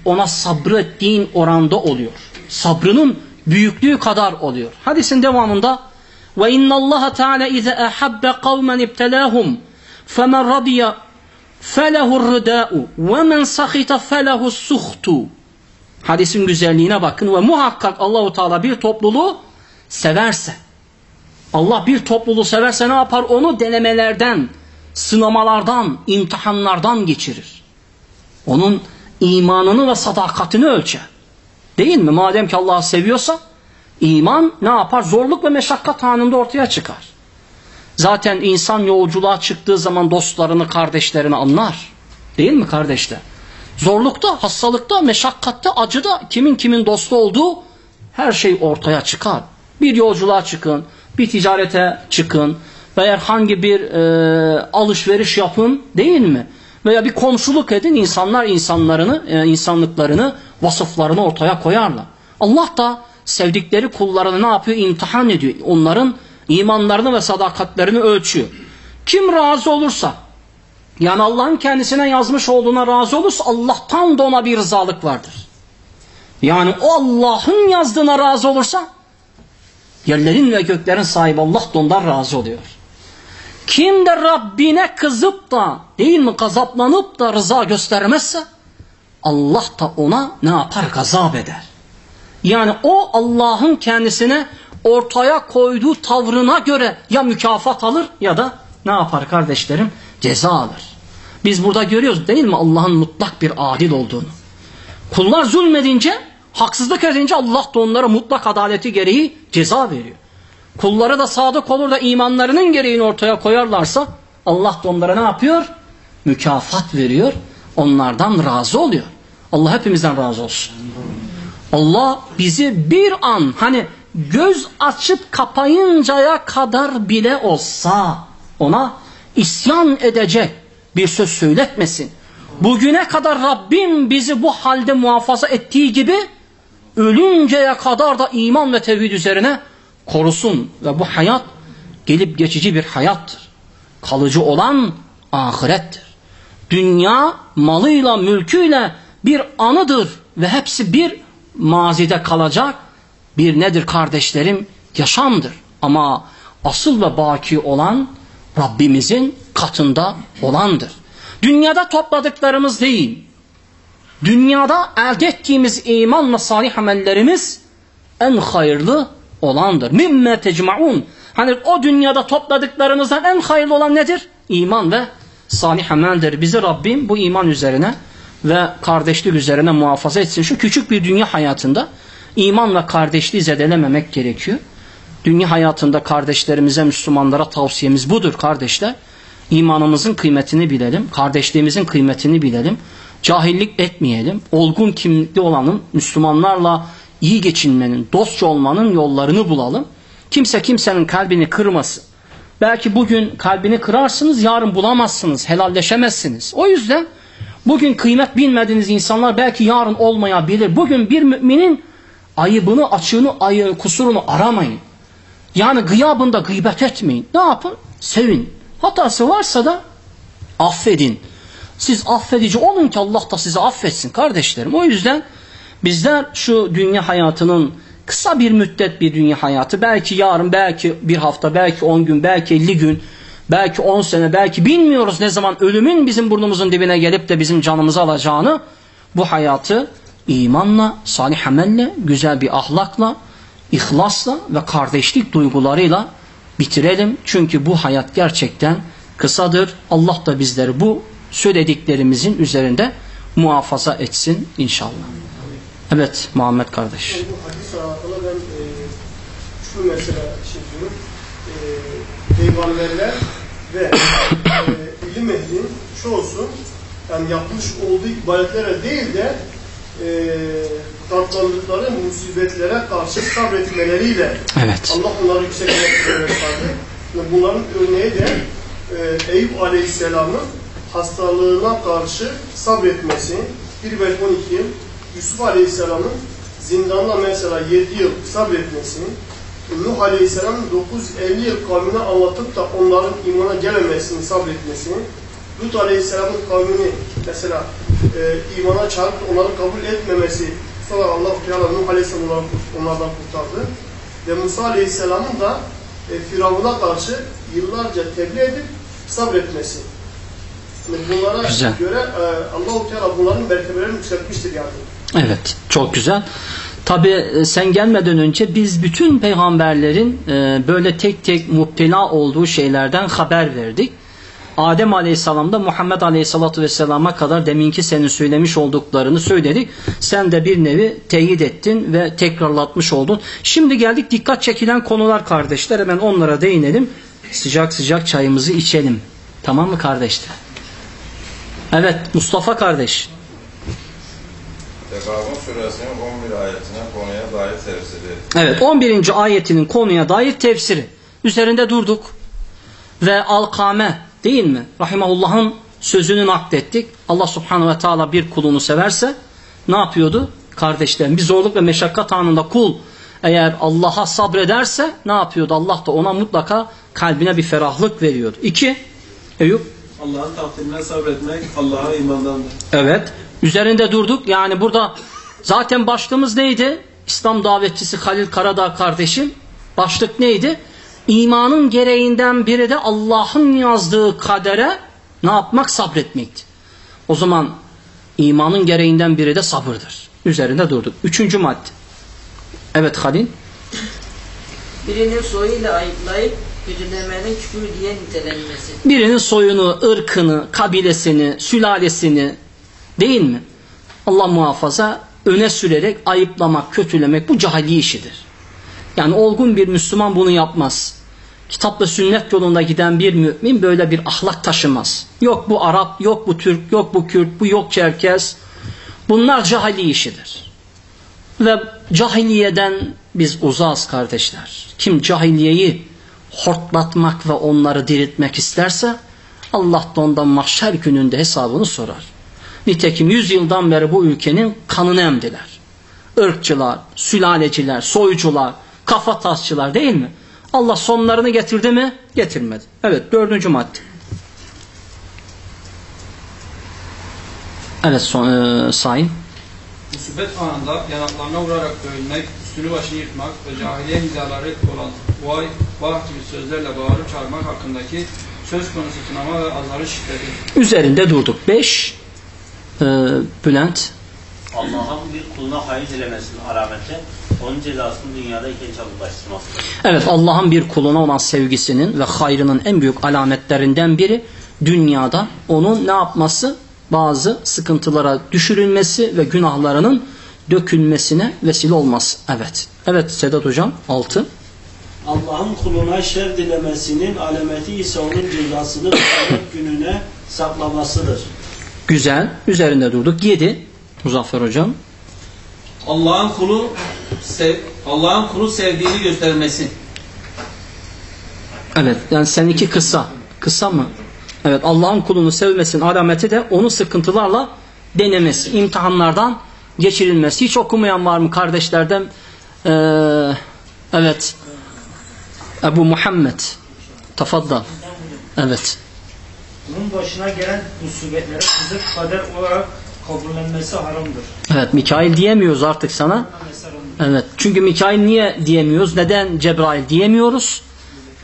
ona sabrettiğin oranda oluyor. Sabrının büyüklüğü kadar oluyor. Hadisin devamında ve innallaha teala ize ahabbe kavmen ibtelahum femen radiya felehu rıda'u ve men sahita felehu suhtu. Hadisin güzelliğine bakın ve muhakkak Allahu Teala bir topluluğu severse Allah bir topluluğu severse ne yapar? Onu denemelerden, sınamalardan, imtihanlardan geçirir. Onun imanını ve sadakatini ölçer. Değil mi? Madem ki Allah'ı seviyorsa iman ne yapar? Zorluk ve meşakkat anında ortaya çıkar. Zaten insan yolculuğa çıktığı zaman dostlarını, kardeşlerini anlar. Değil mi kardeşler? Zorlukta, hastalıkta, meşakkatte, acıda kimin kimin dostu olduğu her şey ortaya çıkar. Bir yolculuğa çıkın, bir ticarete çıkın veya herhangi bir e, alışveriş yapın değil mi? Veya bir komşuluk edin insanlar insanlarını, e, insanlıklarını, vasıflarını ortaya koyarlar. Allah da sevdikleri kullarını ne yapıyor? İmtihan ediyor. Onların imanlarını ve sadakatlerini ölçüyor. Kim razı olursa yani Allah'ın kendisine yazmış olduğuna razı olursa Allah'tan da ona bir rızalık vardır. Yani o Allah'ın yazdığına razı olursa yerlerin ve göklerin sahibi Allah da ondan razı oluyor. Kim de Rabbine kızıp da değil mi gazaplanıp da rıza göstermezse Allah da ona ne yapar gazap eder. Yani o Allah'ın kendisine ortaya koyduğu tavrına göre ya mükafat alır ya da ne yapar kardeşlerim? Ceza alır. Biz burada görüyoruz değil mi Allah'ın mutlak bir adil olduğunu. Kullar zulmedince, haksızlık edince Allah da onlara mutlak adaleti gereği ceza veriyor. Kulları da sadık olur da imanlarının gereğini ortaya koyarlarsa Allah da onlara ne yapıyor? Mükafat veriyor. Onlardan razı oluyor. Allah hepimizden razı olsun. Allah bizi bir an hani göz açıp kapayıncaya kadar bile olsa ona isyan edecek bir söz söyletmesin. Bugüne kadar Rabbim bizi bu halde muhafaza ettiği gibi ölünceye kadar da iman ve tevhid üzerine korusun ve bu hayat gelip geçici bir hayattır. Kalıcı olan ahirettir. Dünya malıyla mülküyle bir anıdır ve hepsi bir mazide kalacak bir nedir kardeşlerim? Yaşamdır. Ama asıl ve baki olan Rabbimizin katında olandır. Dünyada topladıklarımız değil, dünyada elde ettiğimiz iman ve salih amellerimiz en hayırlı olandır. Mimme tecmaun. Hani o dünyada topladıklarımızdan en hayırlı olan nedir? İman ve salih ameldir. Bizi Rabbim bu iman üzerine ve kardeşlik üzerine muhafaza etsin. Şu küçük bir dünya hayatında iman ve kardeşliği zedelememek gerekiyor. Dünya hayatında kardeşlerimize, Müslümanlara tavsiyemiz budur kardeşler. İmanımızın kıymetini bilelim, kardeşliğimizin kıymetini bilelim. Cahillik etmeyelim. Olgun kimlikli olanın, Müslümanlarla iyi geçinmenin, dostça olmanın yollarını bulalım. Kimse kimsenin kalbini kırmasın. Belki bugün kalbini kırarsınız, yarın bulamazsınız, helalleşemezsiniz. O yüzden bugün kıymet bilmediğiniz insanlar belki yarın olmayabilir. Bugün bir müminin ayıbını, açığını, ayı, kusurunu aramayın. Yani gıyabında gıybet etmeyin. Ne yapın? Sevin. Hatası varsa da affedin. Siz affedici olun ki Allah da sizi affetsin kardeşlerim. O yüzden bizler şu dünya hayatının kısa bir müddet bir dünya hayatı belki yarın belki bir hafta belki on gün belki elli gün belki on sene belki bilmiyoruz ne zaman ölümün bizim burnumuzun dibine gelip de bizim canımızı alacağını bu hayatı imanla, salih amelle, güzel bir ahlakla, ihlasla ve kardeşlik duygularıyla bitirelim. Çünkü bu hayat gerçekten kısadır. Allah da bizleri bu söylediklerimizin üzerinde muhafaza etsin inşallah. Evet Muhammed kardeş. Bu hadis alakalı ben e, şu mesela şey diyorum. E, peygamberler ve e, ilim ehlinin çoğusu yani yapmış olduğu ibadetlere değil de e, katlandıkları musibetlere karşı sabretmeleriyle Evet. Allah onları yüksek. Ve Bunların örneği de e, Eyüp Aleyhisselam'ın hastalığına karşı sabretmesi, 1 ve 12 yıl, Yusuf Aleyhisselam'ın zindanda mesela 7 yıl sabretmesi, Nuh Aleyhisselam'ın 950 yıl kavmine anlatıp da onların imana gelemesini sabretmesi, Lut Aleyhisselam'ın kavmini mesela e, imana çağırıp onları kabul etmemesi, sonra Allah Teala Nuh Aleyhisselam onları, onlardan kurtardı. Ve Musa Aleyhisselam'ın da e, Firavun'a karşı yıllarca tebliğ edip sabretmesi. Yani bunlara Güzel. göre e, Allah-u Teala bunların mertebelerini yükseltmiştir yani. Evet, çok güzel. Tabi sen gelmeden önce biz bütün peygamberlerin e, böyle tek tek muптela olduğu şeylerden haber verdik. Adem Aleyhisselam'da Muhammed Aleyhisselatü Vesselam'a kadar deminki senin söylemiş olduklarını söyledik. Sen de bir nevi teyit ettin ve tekrarlatmış oldun. Şimdi geldik dikkat çekilen konular kardeşler. Hemen onlara değinelim. Sıcak sıcak çayımızı içelim. Tamam mı kardeşler? Evet Mustafa kardeş. Tekabun suresinin 11 ayetine konuya dair tefsiri. Evet 11. ayetinin konuya dair tefsiri. Üzerinde durduk. Ve alkame değil mi? Rahimahullah'ın sözünü naklettik. Allah subhanahu ve teala bir kulunu severse ne yapıyordu? Kardeşlerim bir zorluk ve meşakkat anında kul eğer Allah'a sabrederse ne yapıyordu? Allah da ona mutlaka kalbine bir ferahlık veriyordu. İki, Eyüp. Allah'ın takdirine sabretmek Allah'a imandandır. Evet. Üzerinde durduk. Yani burada zaten başlığımız neydi? İslam davetçisi Halil Karadağ kardeşim. Başlık neydi? İmanın gereğinden biri de Allah'ın yazdığı kadere ne yapmak? Sabretmekti. O zaman imanın gereğinden biri de sabırdır. Üzerinde durduk. Üçüncü madde. Evet Halil. Birinin soyuyla ayıplayıp kötülemenin küfür diye nitelenmesi. Birinin soyunu, ırkını, kabilesini, sülalesini değil mi? Allah muhafaza öne sürerek ayıplamak, kötülemek bu cahiliye işidir. Yani olgun bir Müslüman bunu yapmaz. Kitapla sünnet yolunda giden bir mümin böyle bir ahlak taşımaz. Yok bu Arap, yok bu Türk, yok bu Kürt, bu yok Çerkez. Bunlar cahiliye işidir. Ve cahiliyeden biz uzağız kardeşler. Kim cahiliyeyi hortlatmak ve onları diriltmek isterse Allah da ondan mahşer gününde hesabını sorar. Nitekim yüzyıldan beri bu ülkenin kanını emdiler. Irkçılar, sülaleciler, soycular, kafatasçılar değil mi? Allah sonlarını getirdi mi? Getirmedi. Evet dördüncü madde. Evet son, e, sayın. Musibet anında yanaklarına vurarak dövülmek, üstünü başını yırtmak ve cahiliye hizaları olan vay, vah gibi sözlerle bağırıp çağırmak hakkındaki söz konusu sınama ve azarı şiddeti. Üzerinde durduk. Beş. E, Bülent. Allah'ın bir kuluna hayır dilemesinin alameti onun cezasını dünyadayken çabuklaştırmasıdır. Evet Allah'ın bir kuluna olan sevgisinin ve hayrının en büyük alametlerinden biri dünyada onun ne yapması? Bazı sıkıntılara düşürülmesi ve günahlarının dökülmesine vesile olması. Evet. Evet Sedat Hocam. Altı. Allah'ın kuluna şer dilemesinin alameti ise onun cezasını kıyamet gününe saklamasıdır. Güzel. Üzerinde durduk. Yedi. Muzaffer Hocam. Allah'ın kulu sev, Allah'ın kulu sevdiğini göstermesi. Evet yani seninki kısa. Kısa mı? Evet Allah'ın kulunu sevmesinin alameti de onu sıkıntılarla denemesi, imtihanlardan geçirilmesi. Hiç okumayan var mı kardeşlerden? Ee, evet. Ebu Muhammed. Tafaddal. Evet. Bunun başına gelen musibetlere kızık kader olarak kabullenmesi haramdır. Evet Mikail diyemiyoruz artık sana. Evet. Çünkü Mikail niye diyemiyoruz? Neden Cebrail diyemiyoruz?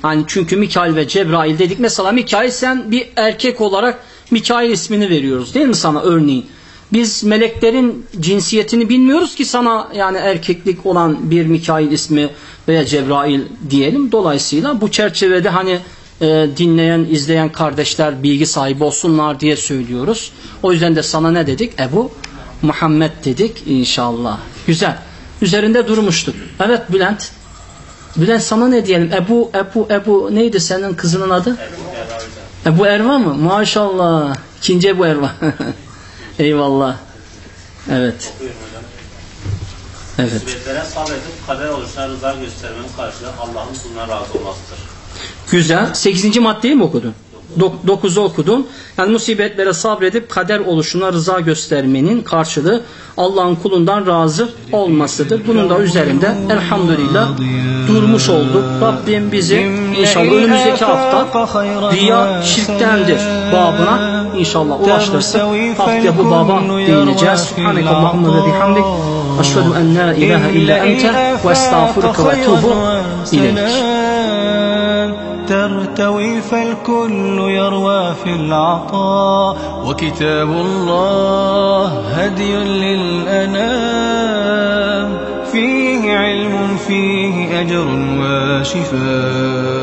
Hani çünkü Mikail ve Cebrail dedik. Mesela Mikail sen bir erkek olarak Mikail ismini veriyoruz değil mi sana örneğin? Biz meleklerin cinsiyetini bilmiyoruz ki sana yani erkeklik olan bir Mikail ismi veya Cebrail diyelim. Dolayısıyla bu çerçevede hani e, dinleyen, izleyen kardeşler bilgi sahibi olsunlar diye söylüyoruz. O yüzden de sana ne dedik? Ebu Muhammed dedik inşallah. Güzel. Üzerinde durmuştuk. Evet Bülent. Bülent sana ne diyelim? Ebu, Ebu, Ebu neydi senin kızının adı? Ebu Erva mı? Maşallah. İkinci Ebu Erva. Eyvallah. Evet. Evet. Sabredip kader oluşuna rıza göstermenin karşılığı Allah'ın kuluna razı olmasıdır. Güzel. Sekizinci maddeyi mi okudun? Dok dokuzu okudun. Yani musibetlere sabredip kader oluşuna rıza göstermenin karşılığı Allah'ın kulundan razı olmasıdır. Bunun da üzerinde elhamdülillah durmuş olduk. Rabbim bizi inşallah önümüzdeki hafta riya şirktendir babına inşallah ulaştırsın. Haftaya bu baba değineceğiz. Subhaneke Allahümme ve bihamdik. Eşhedü en la ilahe illa ente ve estağfurke ve etubu ileyk. ترتوي فالكل يروى في العطاء. وكتاب الله هدي للأنام. فيه علم فيه أجر وشفاء.